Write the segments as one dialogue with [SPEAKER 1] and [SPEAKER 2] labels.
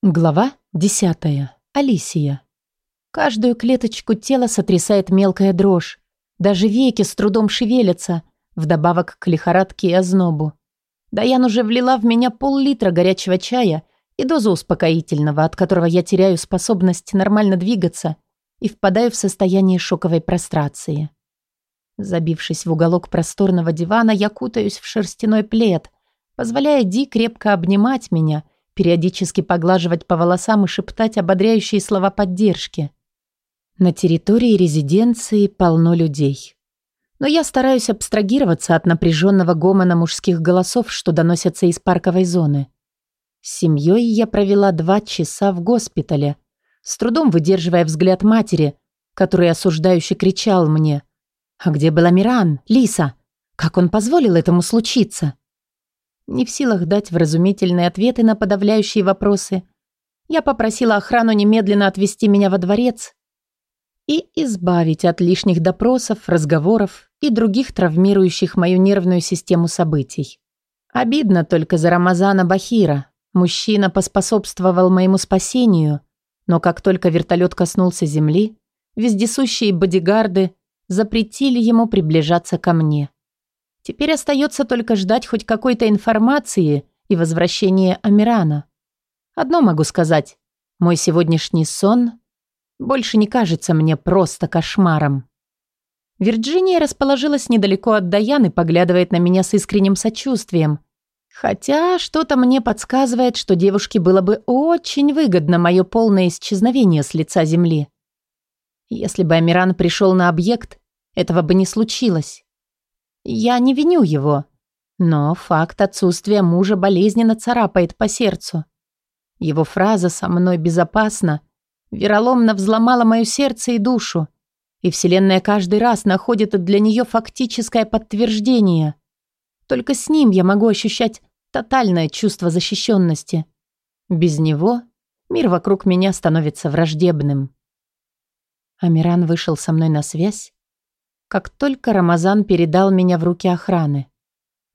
[SPEAKER 1] Глава 10. Алисия. Каждую клеточку тела сотрясает мелкая дрожь. Даже веки с трудом шевелятся, вдобавок к лихорадке и ознобу. Даян уже влила в меня пол-литра горячего чая и дозу успокоительного, от которого я теряю способность нормально двигаться и впадаю в состояние шоковой прострации. Забившись в уголок просторного дивана, я кутаюсь в шерстяной плед, позволяя Ди крепко обнимать меня – периодически поглаживать по волосам и шептать ободряющие слова поддержки. На территории резиденции полно людей. Но я стараюсь абстрагироваться от напряженного гомона мужских голосов, что доносятся из парковой зоны. С семьей я провела два часа в госпитале, с трудом выдерживая взгляд матери, который осуждающе кричал мне. «А где был Амиран? Лиса? Как он позволил этому случиться?» Не в силах дать вразумительные ответы на подавляющие вопросы, я попросила охрану немедленно отвезти меня во дворец и избавить от лишних допросов, разговоров и других травмирующих мою нервную систему событий. Обидно только за Рамазана Бахира. Мужчина поспособствовал моему спасению, но как только вертолет коснулся земли, вездесущие бодигарды запретили ему приближаться ко мне. Теперь остается только ждать хоть какой-то информации и возвращения Амирана. Одно могу сказать. Мой сегодняшний сон больше не кажется мне просто кошмаром. Вирджиния расположилась недалеко от Даяны, поглядывает на меня с искренним сочувствием. Хотя что-то мне подсказывает, что девушке было бы очень выгодно мое полное исчезновение с лица земли. Если бы Амиран пришел на объект, этого бы не случилось. Я не виню его, но факт отсутствия мужа болезненно царапает по сердцу. Его фраза «со мной безопасно» вероломно взломала мое сердце и душу, и Вселенная каждый раз находит для нее фактическое подтверждение. Только с ним я могу ощущать тотальное чувство защищенности. Без него мир вокруг меня становится враждебным. Амиран вышел со мной на связь, как только Рамазан передал меня в руки охраны.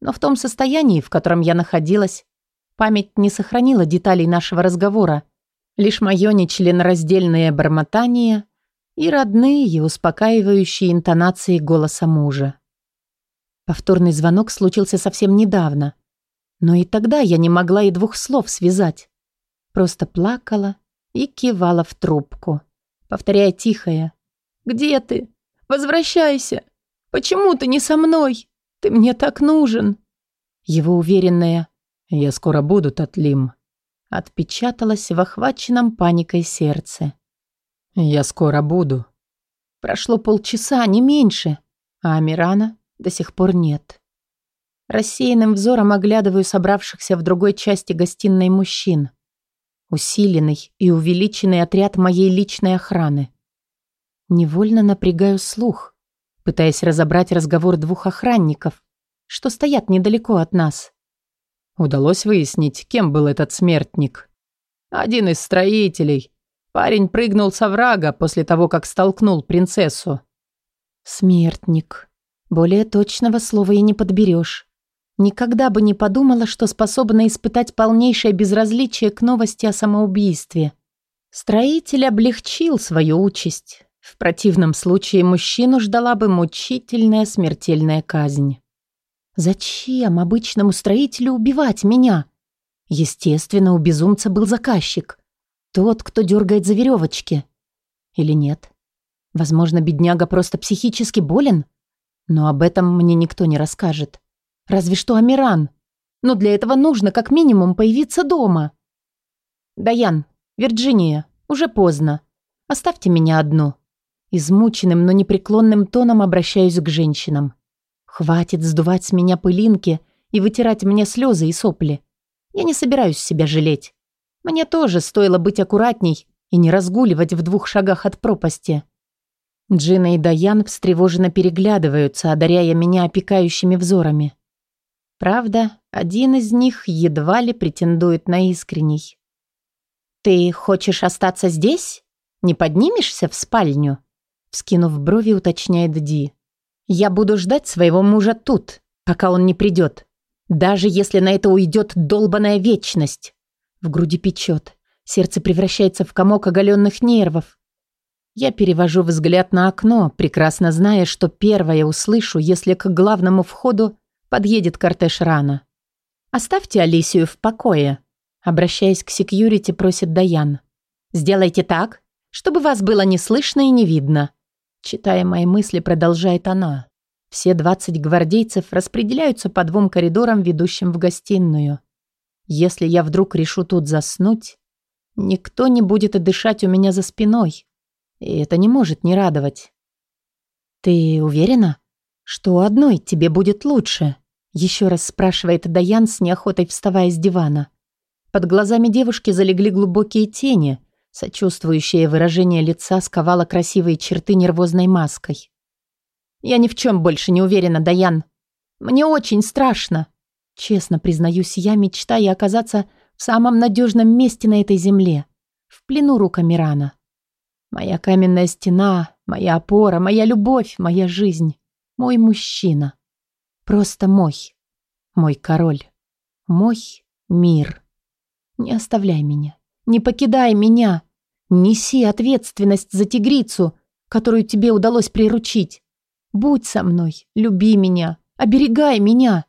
[SPEAKER 1] Но в том состоянии, в котором я находилась, память не сохранила деталей нашего разговора, лишь мое нечленораздельное бормотание и родные, успокаивающие интонации голоса мужа. Повторный звонок случился совсем недавно, но и тогда я не могла и двух слов связать. Просто плакала и кивала в трубку, повторяя тихое «Где ты? Возвращайся! Почему ты не со мной? Ты мне так нужен!» Его уверенная «Я скоро буду, Татлим» отпечаталась в охваченном паникой сердце. «Я скоро буду». Прошло полчаса, не меньше, а Амирана до сих пор нет. Рассеянным взором оглядываю собравшихся в другой части гостиной мужчин. Усиленный и увеличенный отряд моей личной охраны. Невольно напрягаю слух, пытаясь разобрать разговор двух охранников, что стоят недалеко от нас. Удалось выяснить, кем был этот смертник. Один из строителей. Парень прыгнул со врага после того, как столкнул принцессу. Смертник. Более точного слова и не подберешь. Никогда бы не подумала, что способна испытать полнейшее безразличие к новости о самоубийстве. Строитель облегчил свою участь. В противном случае мужчину ждала бы мучительная смертельная казнь. Зачем обычному строителю убивать меня? Естественно, у безумца был заказчик. Тот, кто дергает за веревочки. Или нет? Возможно, бедняга просто психически болен? Но об этом мне никто не расскажет. Разве что Амиран. Но для этого нужно как минимум появиться дома. Даян, Вирджиния, уже поздно. Оставьте меня одну. Измученным, но непреклонным тоном обращаюсь к женщинам. Хватит сдувать с меня пылинки и вытирать мне слезы и сопли. Я не собираюсь себя жалеть. Мне тоже стоило быть аккуратней и не разгуливать в двух шагах от пропасти. Джина и Даян встревоженно переглядываются, одаряя меня опекающими взорами. Правда, один из них едва ли претендует на искренний. «Ты хочешь остаться здесь? Не поднимешься в спальню?» Вскинув брови, уточняет Ди. «Я буду ждать своего мужа тут, пока он не придет. Даже если на это уйдет долбаная вечность». В груди печет. Сердце превращается в комок оголенных нервов. Я перевожу взгляд на окно, прекрасно зная, что первое услышу, если к главному входу подъедет кортеж рано. «Оставьте Алисию в покое», — обращаясь к секьюрити, просит Даян. «Сделайте так, чтобы вас было не слышно и не видно». Читая мои мысли, продолжает она. Все двадцать гвардейцев распределяются по двум коридорам, ведущим в гостиную. Если я вдруг решу тут заснуть, никто не будет дышать у меня за спиной. И это не может не радовать. «Ты уверена, что одной тебе будет лучше?» Еще раз спрашивает Даян с неохотой вставая с дивана. Под глазами девушки залегли глубокие тени, сочувствующее выражение лица сковало красивые черты нервозной маской. «Я ни в чем больше не уверена, Даян. Мне очень страшно. Честно признаюсь я, мечтая оказаться в самом надежном месте на этой земле, в плену рука Мирана. Моя каменная стена, моя опора, моя любовь, моя жизнь, мой мужчина». Просто мой. Мой король. Мой мир. Не оставляй меня. Не покидай меня. Неси ответственность за тигрицу, которую тебе удалось приручить. Будь со мной, люби меня, оберегай меня.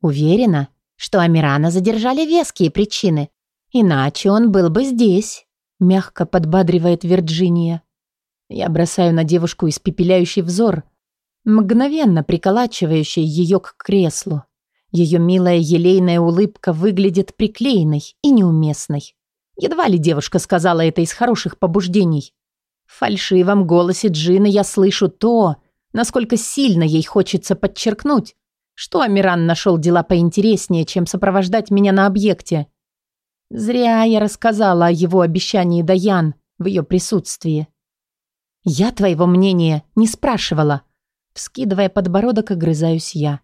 [SPEAKER 1] Уверена, что Амирана задержали веские причины, иначе он был бы здесь, мягко подбадривает Вирджиния. Я бросаю на девушку испепеляющий взор – мгновенно приколачивающей ее к креслу. Ее милая елейная улыбка выглядит приклеенной и неуместной. Едва ли девушка сказала это из хороших побуждений. В фальшивом голосе Джины я слышу то, насколько сильно ей хочется подчеркнуть, что Амиран нашел дела поинтереснее, чем сопровождать меня на объекте. Зря я рассказала о его обещании Даян в ее присутствии. Я твоего мнения не спрашивала, Вскидывая подбородок, огрызаюсь я.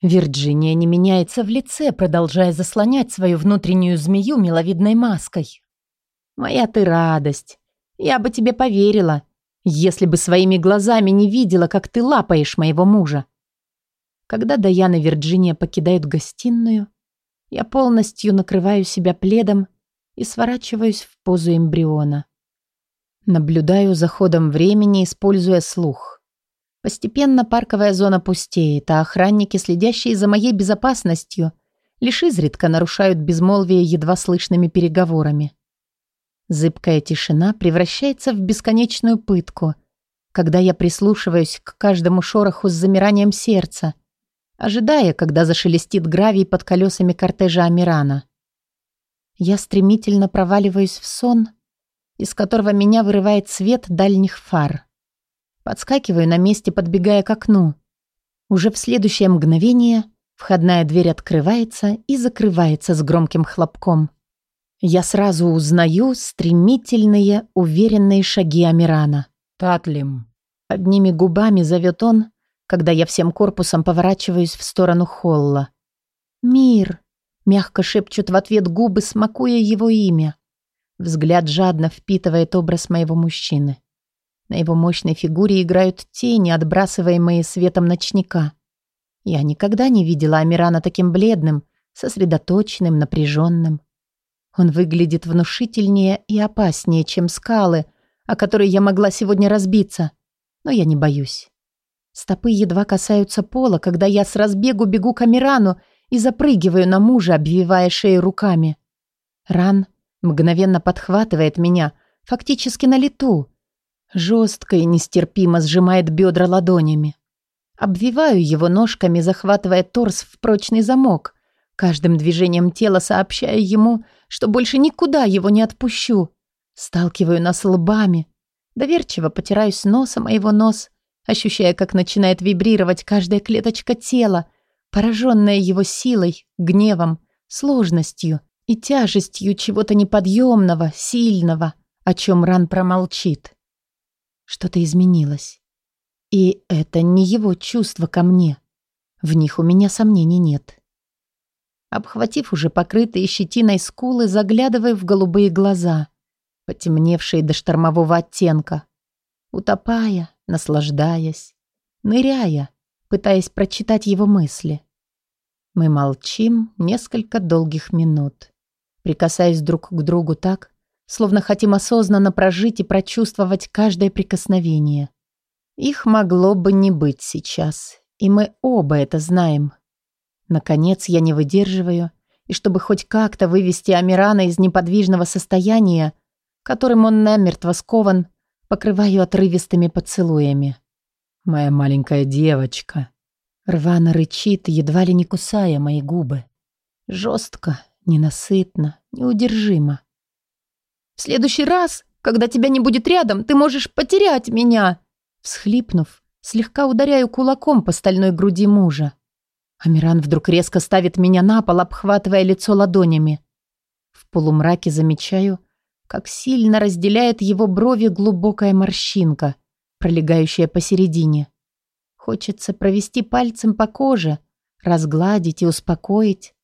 [SPEAKER 1] Вирджиния не меняется в лице, продолжая заслонять свою внутреннюю змею миловидной маской. «Моя ты радость. Я бы тебе поверила, если бы своими глазами не видела, как ты лапаешь моего мужа». Когда Даяна и Вирджиния покидают гостиную, я полностью накрываю себя пледом и сворачиваюсь в позу эмбриона. Наблюдаю за ходом времени, используя слух. Постепенно парковая зона пустеет, а охранники, следящие за моей безопасностью, лишь изредка нарушают безмолвие едва слышными переговорами. Зыбкая тишина превращается в бесконечную пытку, когда я прислушиваюсь к каждому шороху с замиранием сердца, ожидая, когда зашелестит гравий под колесами кортежа Амирана. Я стремительно проваливаюсь в сон, из которого меня вырывает свет дальних фар. Подскакиваю на месте, подбегая к окну. Уже в следующее мгновение входная дверь открывается и закрывается с громким хлопком. Я сразу узнаю стремительные, уверенные шаги Амирана.
[SPEAKER 2] «Татлим».
[SPEAKER 1] Одними губами зовет он, когда я всем корпусом поворачиваюсь в сторону холла. «Мир!» — мягко шепчут в ответ губы, смакуя его имя. Взгляд жадно впитывает образ моего мужчины. На его мощной фигуре играют тени, отбрасываемые светом ночника. Я никогда не видела Амирана таким бледным, сосредоточенным, напряженным. Он выглядит внушительнее и опаснее, чем скалы, о которые я могла сегодня разбиться. Но я не боюсь. Стопы едва касаются пола, когда я с разбегу бегу к Амирану и запрыгиваю на мужа, обвивая шею руками. Ран мгновенно подхватывает меня, фактически на лету, Жестко и нестерпимо сжимает бедра ладонями. Обвиваю его ножками, захватывая торс в прочный замок, каждым движением тела сообщая ему, что больше никуда его не отпущу. Сталкиваю нас лбами. Доверчиво потираюсь носом о его нос, ощущая, как начинает вибрировать каждая клеточка тела, пораженная его силой, гневом, сложностью и тяжестью чего-то неподъемного, сильного, о чем Ран промолчит. Что-то изменилось. И это не его чувства ко мне. В них у меня сомнений нет. Обхватив уже покрытые щетиной скулы, заглядываю в голубые глаза, потемневшие до штормового оттенка. Утопая, наслаждаясь, ныряя, пытаясь прочитать его мысли. Мы молчим несколько долгих минут. прикасаясь друг к другу так, словно хотим осознанно прожить и прочувствовать каждое прикосновение. Их могло бы не быть сейчас, и мы оба это знаем. Наконец я не выдерживаю, и чтобы хоть как-то вывести Амирана из неподвижного состояния, которым он намертво скован, покрываю отрывистыми поцелуями. «Моя маленькая девочка», Рвано рычит, едва ли не кусая мои губы. Жестко, ненасытно, неудержимо.
[SPEAKER 2] «В следующий раз, когда тебя не будет рядом, ты можешь потерять меня!»
[SPEAKER 1] Всхлипнув, слегка ударяю кулаком по стальной груди мужа. Амиран вдруг резко ставит меня на пол, обхватывая лицо ладонями. В полумраке замечаю, как сильно разделяет его брови глубокая морщинка, пролегающая посередине. Хочется провести пальцем по коже, разгладить и успокоить.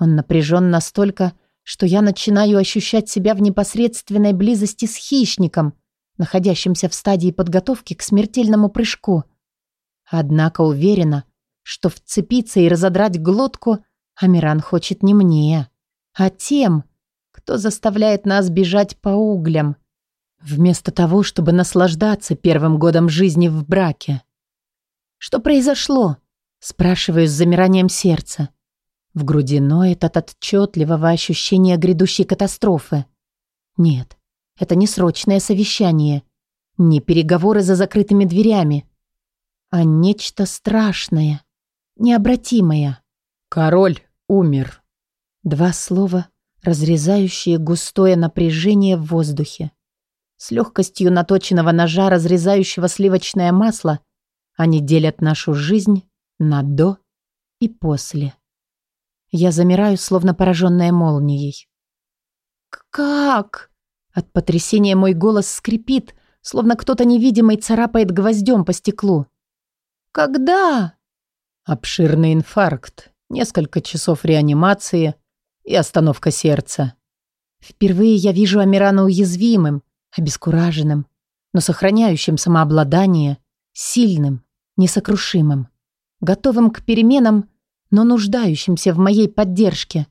[SPEAKER 1] Он напряжен настолько, что я начинаю ощущать себя в непосредственной близости с хищником, находящимся в стадии подготовки к смертельному прыжку. Однако уверена, что вцепиться и разодрать глотку Амиран хочет не мне, а тем, кто заставляет нас бежать по углям, вместо того, чтобы наслаждаться первым годом жизни в браке. Что произошло? Спрашиваю с замиранием сердца. В груди ноет от отчетливого ощущения грядущей катастрофы. Нет, это не срочное совещание, не переговоры за закрытыми дверями, а нечто страшное, необратимое. Король умер. Два слова, разрезающие густое напряжение в воздухе. С легкостью наточенного ножа, разрезающего сливочное масло, они делят нашу жизнь на «до» и «после». Я замираю, словно пораженная молнией.
[SPEAKER 2] «Как?»
[SPEAKER 1] От потрясения мой голос скрипит, словно кто-то невидимый царапает гвоздем по стеклу.
[SPEAKER 2] «Когда?»
[SPEAKER 1] Обширный инфаркт, несколько часов реанимации и остановка сердца. Впервые я вижу Амирана уязвимым, обескураженным, но сохраняющим самообладание, сильным, несокрушимым, готовым к переменам, но нуждающимся в моей поддержке.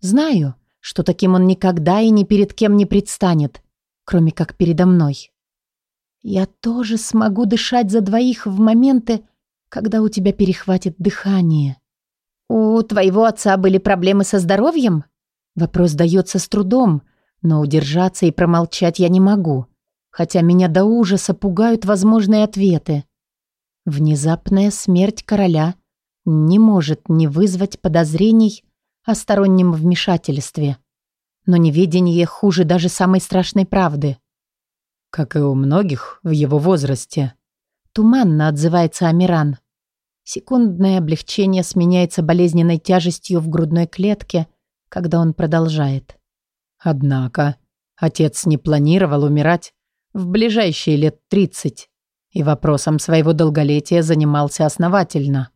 [SPEAKER 1] Знаю, что таким он никогда и ни перед кем не предстанет, кроме как передо мной. Я тоже смогу дышать за двоих в моменты, когда у тебя перехватит дыхание. У твоего отца были проблемы со здоровьем? Вопрос дается с трудом, но удержаться и промолчать я не могу, хотя меня до ужаса пугают возможные ответы. Внезапная смерть короля не может не вызвать подозрений о стороннем вмешательстве. Но неведение хуже даже самой страшной правды. Как и у многих в его возрасте. Туманно отзывается Амиран. Секундное облегчение сменяется болезненной тяжестью в грудной клетке, когда он продолжает. Однако отец не планировал умирать в ближайшие лет тридцать и вопросом своего долголетия занимался основательно.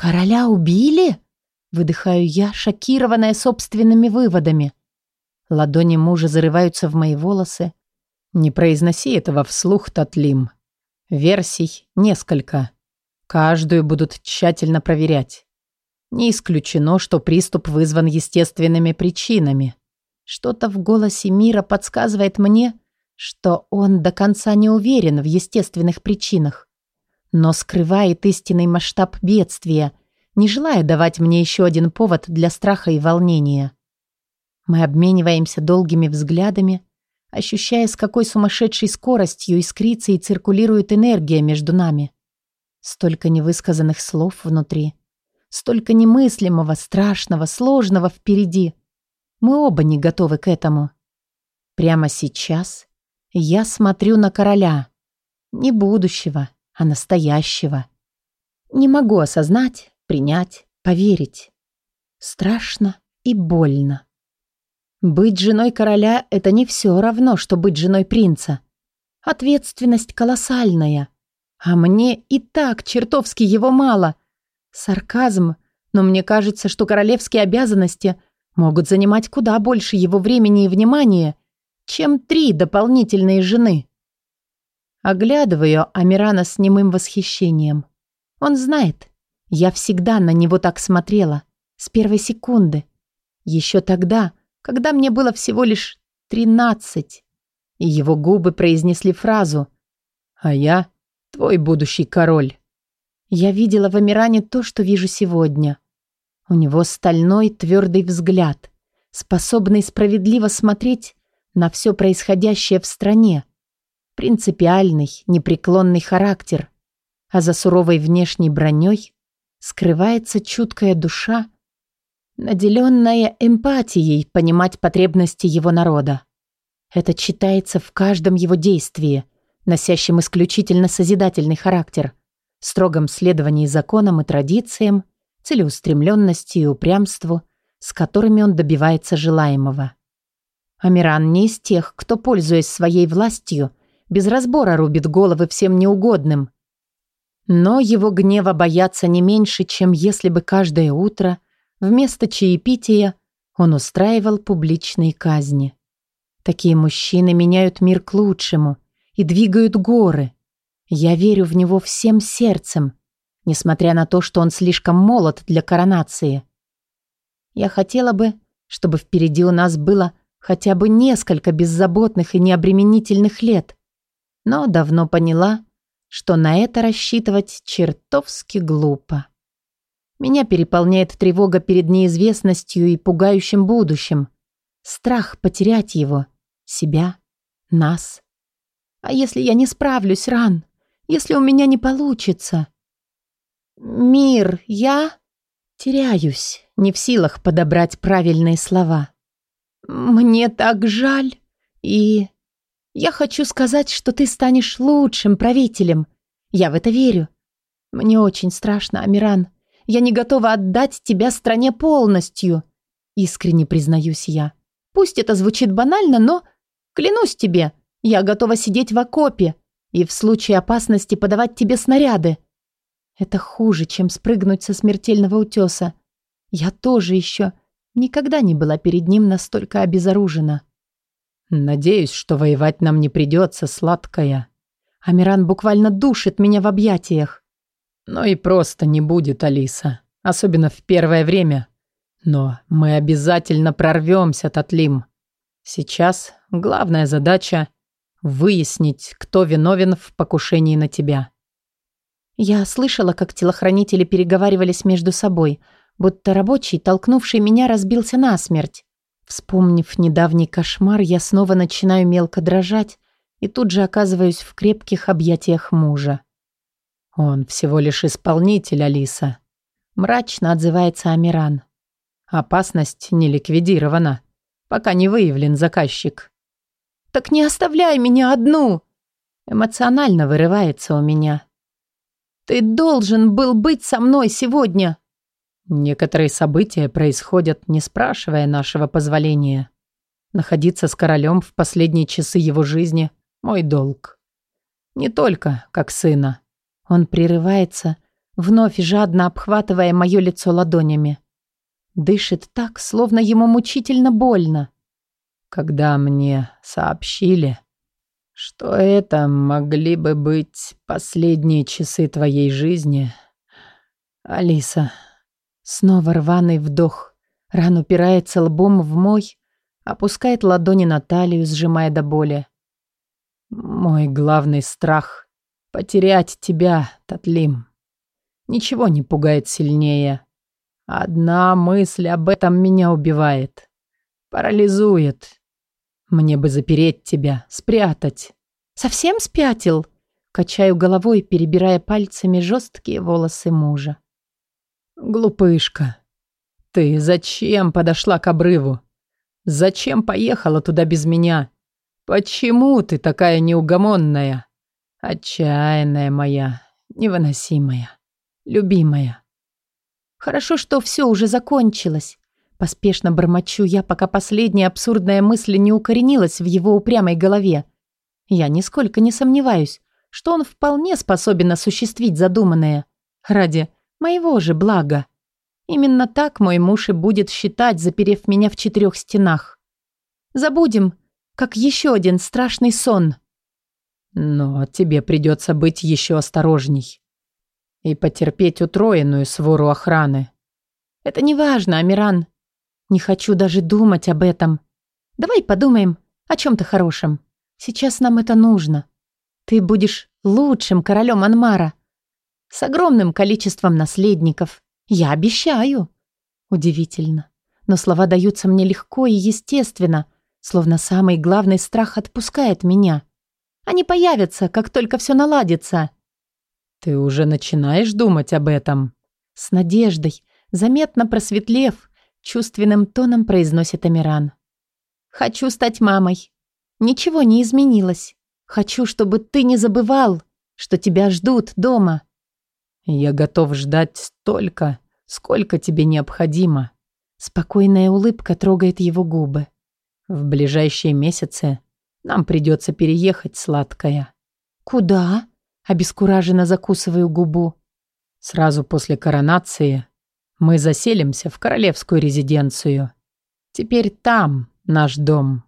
[SPEAKER 1] «Короля убили?» – выдыхаю я, шокированная собственными выводами. Ладони мужа зарываются в мои волосы. «Не произноси этого вслух, Татлим. Версий несколько. Каждую будут тщательно проверять. Не исключено, что приступ вызван естественными причинами. Что-то в голосе мира подсказывает мне, что он до конца не уверен в естественных причинах, но скрывает истинный масштаб бедствия, не желая давать мне еще один повод для страха и волнения. Мы обмениваемся долгими взглядами, ощущая, с какой сумасшедшей скоростью искрится и циркулирует энергия между нами. Столько невысказанных слов внутри, столько немыслимого, страшного, сложного впереди. Мы оба не готовы к этому. Прямо сейчас я смотрю на короля. Не будущего, а настоящего. Не могу осознать, принять, поверить. Страшно и больно. Быть женой короля — это не все равно, что быть женой принца. Ответственность колоссальная. А мне и так чертовски его мало. Сарказм, но мне кажется, что королевские обязанности могут занимать куда больше его времени и внимания, чем три дополнительные жены. Оглядываю Амирана с немым восхищением. Он знает, я всегда на него так смотрела, с первой секунды. Еще тогда, когда мне было всего лишь тринадцать. И его губы произнесли фразу «А я твой будущий король». Я видела в Амиране то, что вижу сегодня. У него стальной твердый взгляд, способный справедливо смотреть на все происходящее в стране. Принципиальный, непреклонный характер. А за суровой внешней броней скрывается чуткая душа, наделенная эмпатией понимать потребности его народа. Это читается в каждом его действии, носящем исключительно созидательный характер, строгом следовании законам и традициям, целеустремленности и упрямству, с которыми он добивается желаемого. Амиран не из тех, кто, пользуясь своей властью, без разбора рубит головы всем неугодным. Но его гнева боятся не меньше, чем если бы каждое утро – Вместо чаепития он устраивал публичные казни. Такие мужчины меняют мир к лучшему и двигают горы. Я верю в него всем сердцем, несмотря на то, что он слишком молод для коронации. Я хотела бы, чтобы впереди у нас было хотя бы несколько беззаботных и необременительных лет, но давно поняла, что на это рассчитывать чертовски глупо. Меня переполняет тревога перед неизвестностью и пугающим будущим. Страх потерять его, себя, нас. А если я не справлюсь, Ран? Если у меня не получится? Мир, я теряюсь, не в силах подобрать правильные слова. Мне так жаль. И я хочу сказать, что ты станешь лучшим правителем. Я в это верю. Мне очень страшно, Амиран. Я не готова отдать тебя стране полностью. Искренне признаюсь я. Пусть это звучит банально, но... Клянусь тебе, я готова сидеть в окопе и в случае опасности подавать тебе снаряды. Это хуже, чем спрыгнуть со смертельного утеса. Я тоже еще никогда не была перед ним настолько обезоружена.
[SPEAKER 2] Надеюсь, что воевать нам не придется, сладкая.
[SPEAKER 1] Амиран буквально душит меня в объятиях.
[SPEAKER 2] Но и просто не будет, Алиса. Особенно в первое время. Но мы обязательно прорвемся, Татлим. Сейчас главная задача – выяснить, кто виновен в покушении на тебя.
[SPEAKER 1] Я слышала, как телохранители переговаривались между собой, будто рабочий, толкнувший меня, разбился насмерть. Вспомнив недавний кошмар, я снова начинаю мелко дрожать и тут же оказываюсь в крепких объятиях мужа.
[SPEAKER 2] «Он всего лишь исполнитель, Алиса», — мрачно отзывается Амиран. «Опасность не ликвидирована, пока не выявлен заказчик».
[SPEAKER 1] «Так не оставляй меня одну!» Эмоционально вырывается у меня. «Ты должен был быть со мной сегодня!»
[SPEAKER 2] Некоторые события происходят, не спрашивая нашего позволения. Находиться с королем в последние часы его жизни – мой долг. Не только как сына, он прерывается, вновь жадно обхватывая мое лицо ладонями. Дышит так, словно ему мучительно больно. Когда мне сообщили, что это могли бы быть последние часы твоей жизни, Алиса, снова рваный вдох. Ран упирается лбом в мой, опускает ладони на талию, сжимая до боли. Мой главный страх Потерять тебя, Татлим. Ничего не пугает сильнее. Одна мысль об этом меня убивает. Парализует. Мне бы запереть тебя, спрятать.
[SPEAKER 1] Совсем спятил? Качаю головой, перебирая пальцами жесткие волосы мужа.
[SPEAKER 2] Глупышка, ты зачем подошла к обрыву? Зачем поехала туда без меня? Почему ты такая неугомонная? Отчаянная моя, невыносимая, любимая.
[SPEAKER 1] Хорошо, что все уже закончилось. Поспешно бормочу я, пока последняя абсурдная мысль не укоренилась в его упрямой голове. Я нисколько не сомневаюсь, что он вполне способен осуществить задуманное. Ради моего же блага. Именно так мой муж и будет считать, заперев меня в четырех стенах. Забудем, как еще один страшный сон.
[SPEAKER 2] Но тебе придется быть еще осторожней. И потерпеть утроенную свору охраны.
[SPEAKER 1] Это не важно, Амиран. Не хочу даже думать об этом. Давай подумаем о чем-то хорошем. Сейчас нам это нужно. Ты будешь лучшим королем Анмара. С огромным количеством наследников. Я обещаю. Удивительно. Но слова даются мне легко и естественно, словно самый главный страх отпускает меня. Они появятся, как только все наладится.
[SPEAKER 2] Ты уже начинаешь думать об этом?
[SPEAKER 1] С надеждой, заметно просветлев, чувственным тоном произносит Амиран. Хочу стать мамой. Ничего не изменилось. Хочу, чтобы ты не забывал, что тебя ждут дома.
[SPEAKER 2] Я готов ждать столько, сколько тебе необходимо.
[SPEAKER 1] Спокойная улыбка трогает его губы.
[SPEAKER 2] В ближайшие месяцы нам придется переехать, сладкая.
[SPEAKER 1] Куда? Обескураженно закусываю губу.
[SPEAKER 2] Сразу после коронации мы заселимся в королевскую резиденцию. Теперь там наш дом.